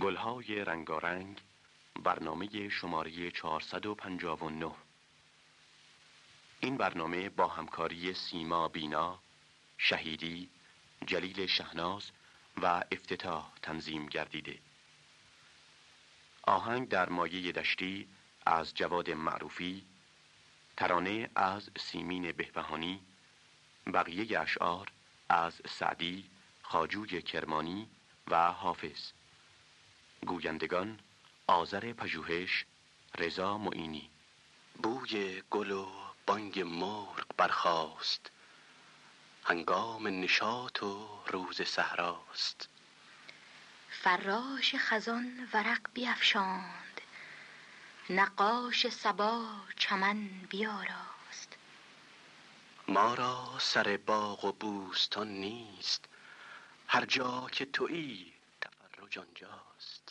گلهای رنگارنگ برنامه شماره 459 این برنامه با همکاری سیما بینا، شهیدی، جلیل شهناز و افتتاح تنظیم گردیده. آهنگ در مایه دشتی از جواد معروفی ترانه از سیمین بهبهانی بقیه اشعار از سعدی خاجوی کرمانی و حافظ. گویندگان آذر پژوهش رضا معینی. بوی گل و بانگ مرغ برخاست. هنگام نشاط و روز صحراست. فراش خزان ورق بیفشاند. نقاش سبا چمن بیاراست. ما را سر باغ و بوستان نیست. هر جا که تویی تفرج آنجاست.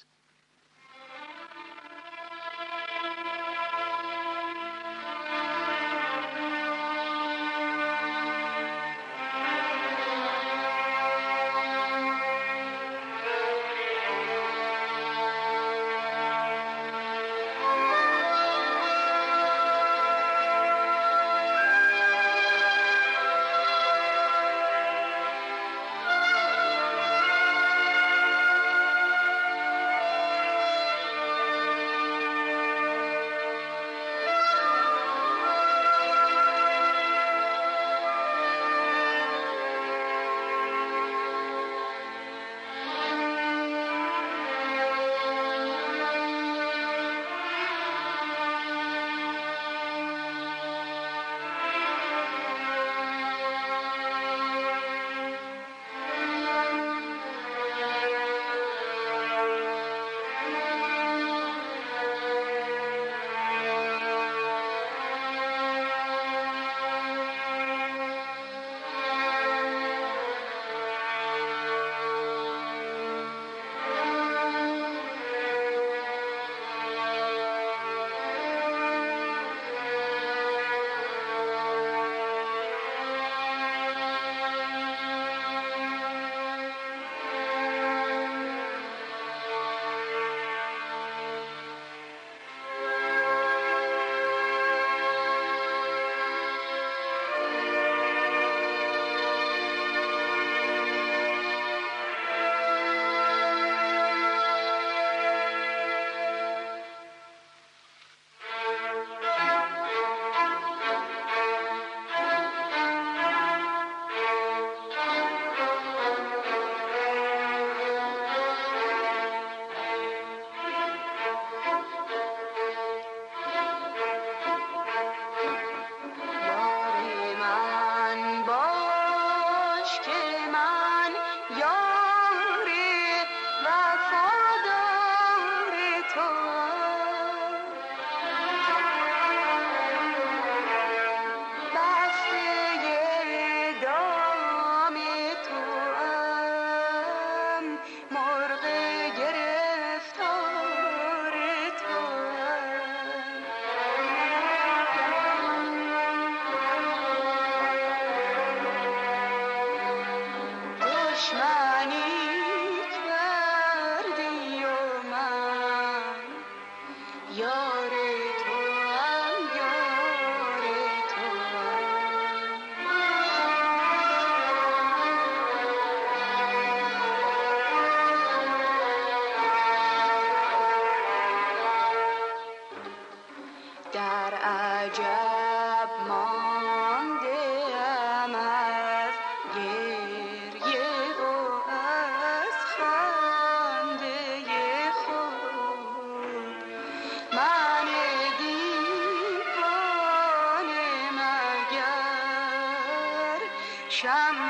شمع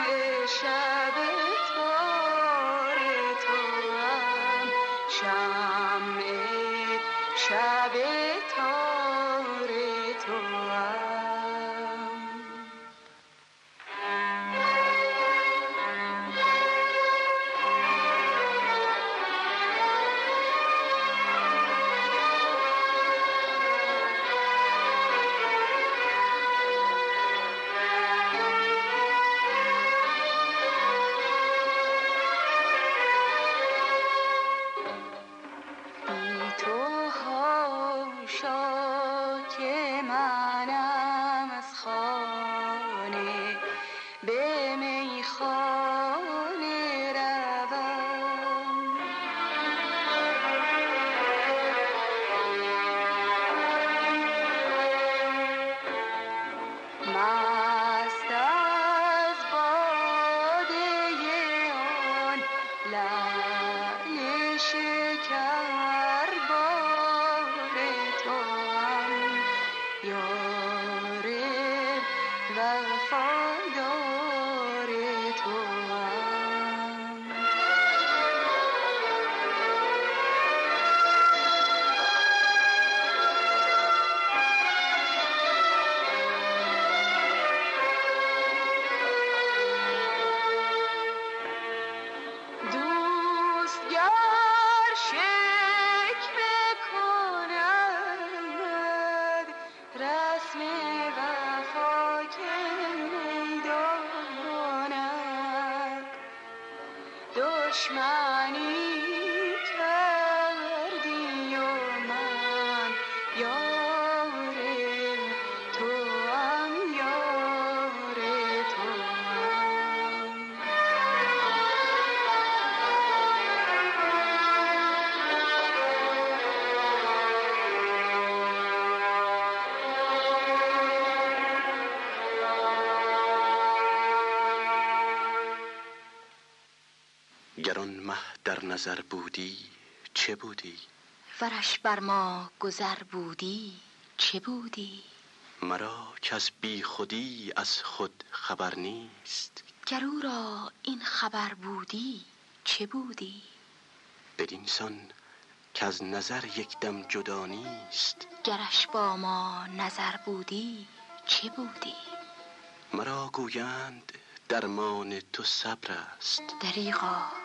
نظر بودی؟ چه بودی؟ ورش بر ما گذر بودی؟ چه بودی؟ مرا که از بی خودی از خود خبر نیست. گر او را این خبر بودی چه بودی؟ بدینسان که از نظر یک دم جدا نیست. گرش با ما نظر بودی چه بودی؟ مرا گویند درمان تو صبر است. دریغا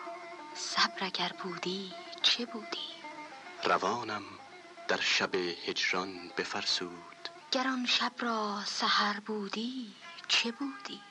صبر اگر بودی چه بودی؟ روانم در شب هجران بفرسود. گر آن شب را سحر بودی چه بودی؟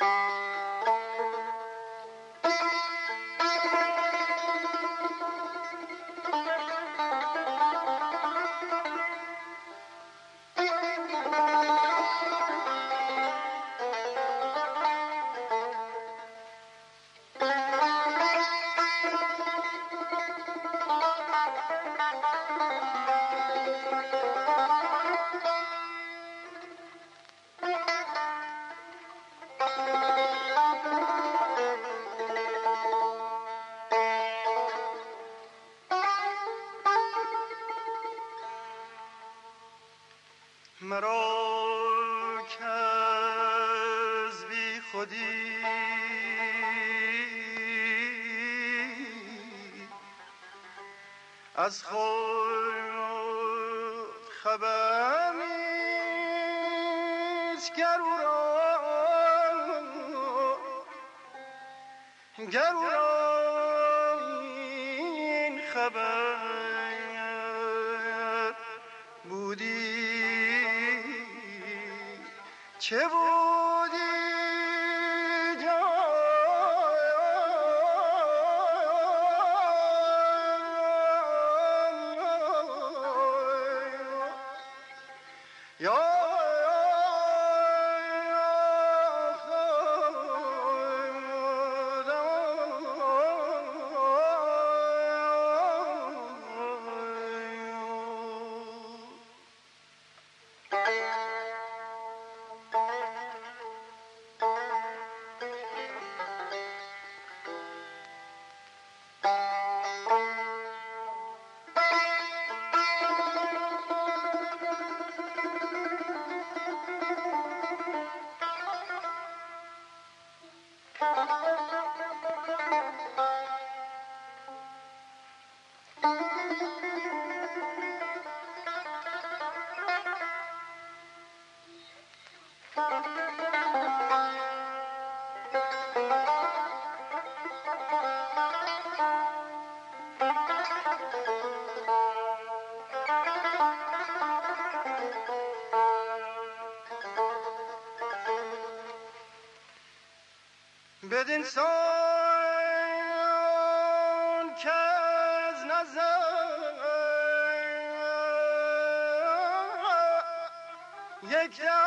Bye. از خود خبر نیست گر او گر این خبر بودی چه بود؟ یک بدین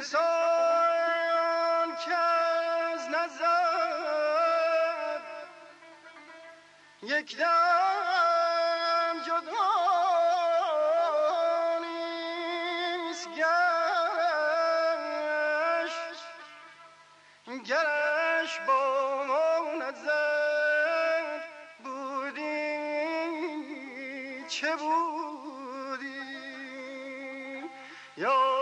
سان که از نظر یک دم جدا نیست گرش گرش با نظر بودی. چه بودی؟ یا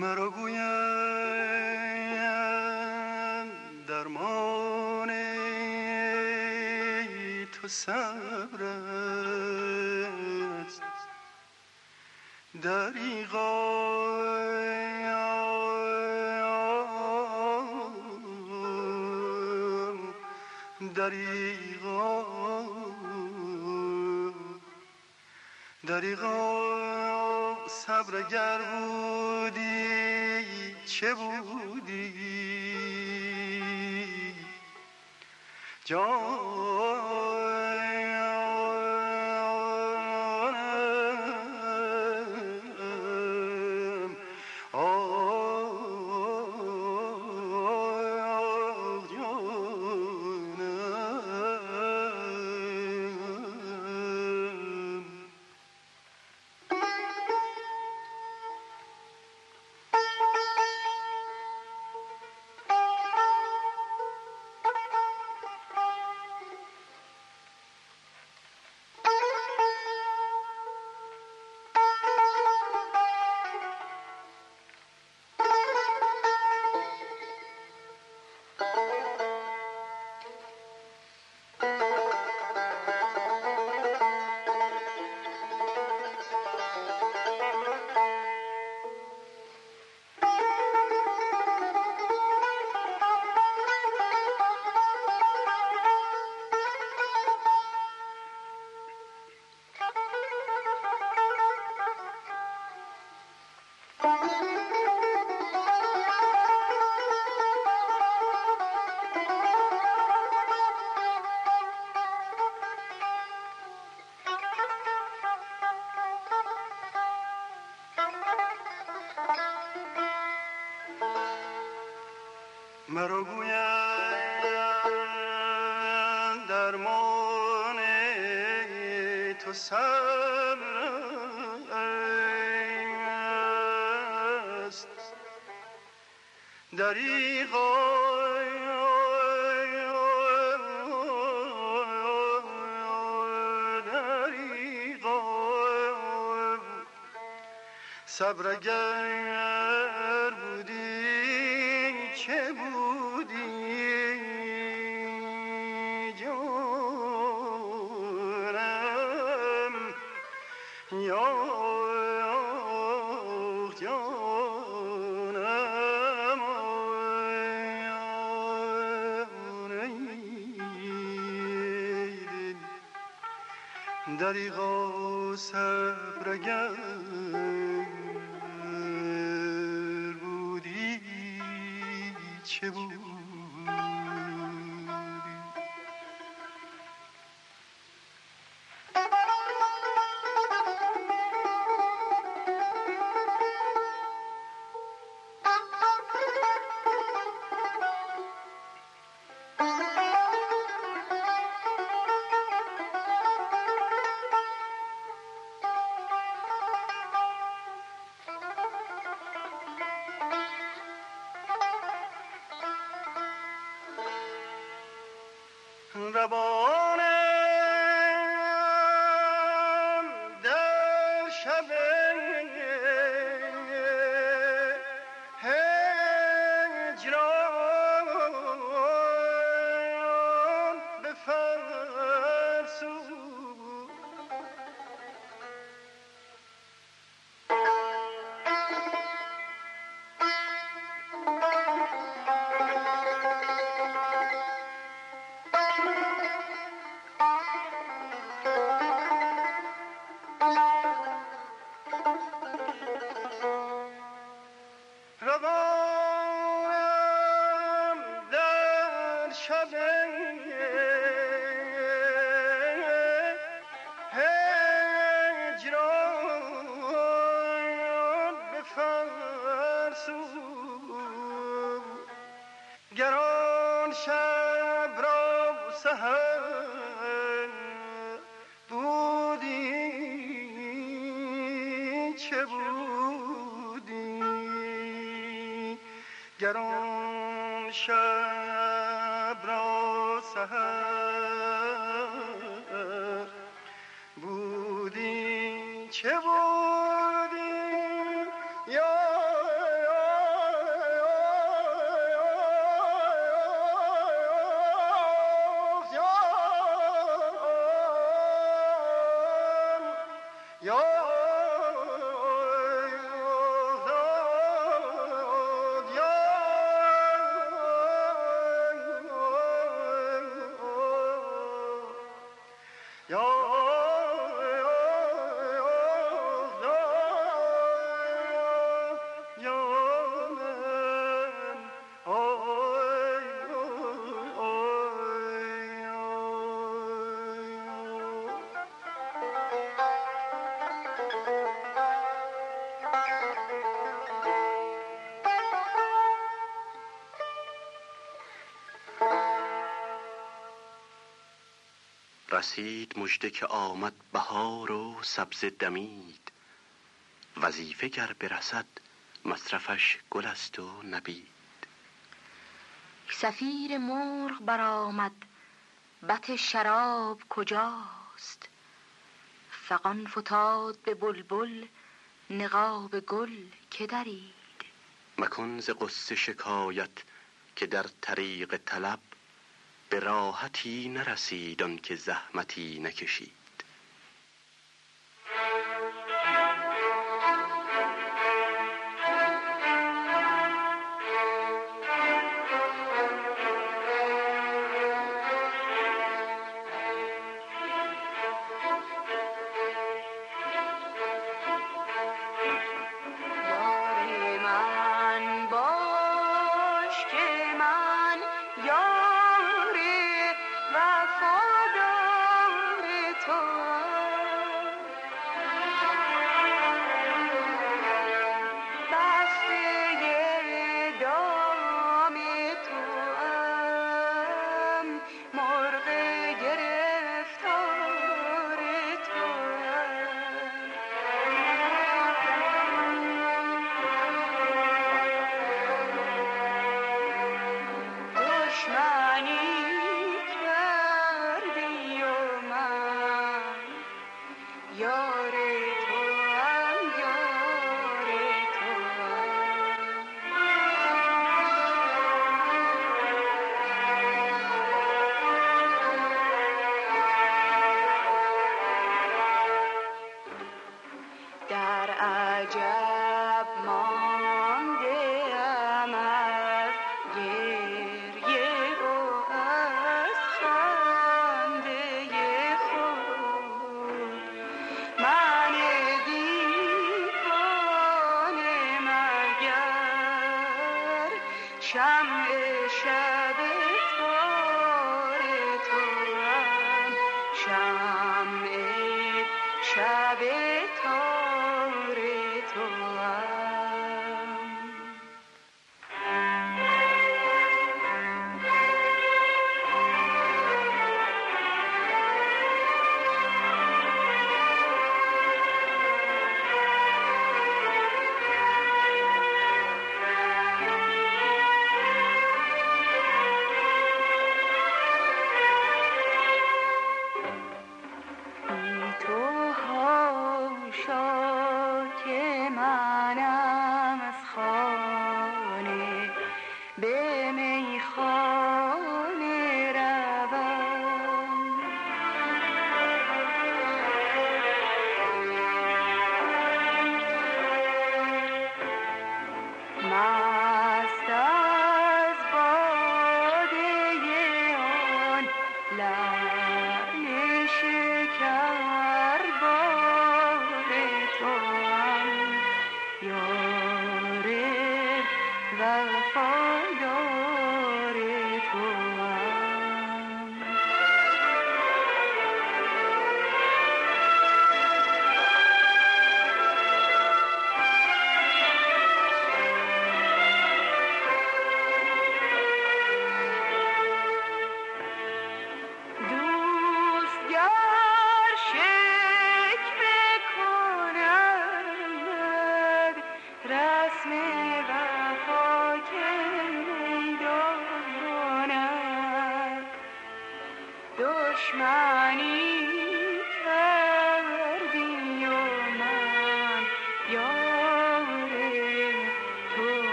مرا گویند درمان تو صبر است. دریغا دریغا دریغا. صبر اگر بودی چه بودی؟ جانم صبر است دریغا دریغا صبر اگر گران شب را سهر بودی چه بودی رسید مژده که آمد بهار و سبزه دمید. وظیفه گر برسد مصرفش گل است و نبید. صفیر مرغ برآمد بط شراب کجاست؟ فغان فتاد به بلبل نقاب گل که درید؟ مکن ز غصه شکایت که در طریق طلب به راحتی نرسید آن که زحمتی نکشید. hijab, mom.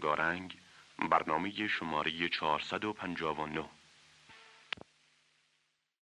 رنگارنگ برنامه شماره 459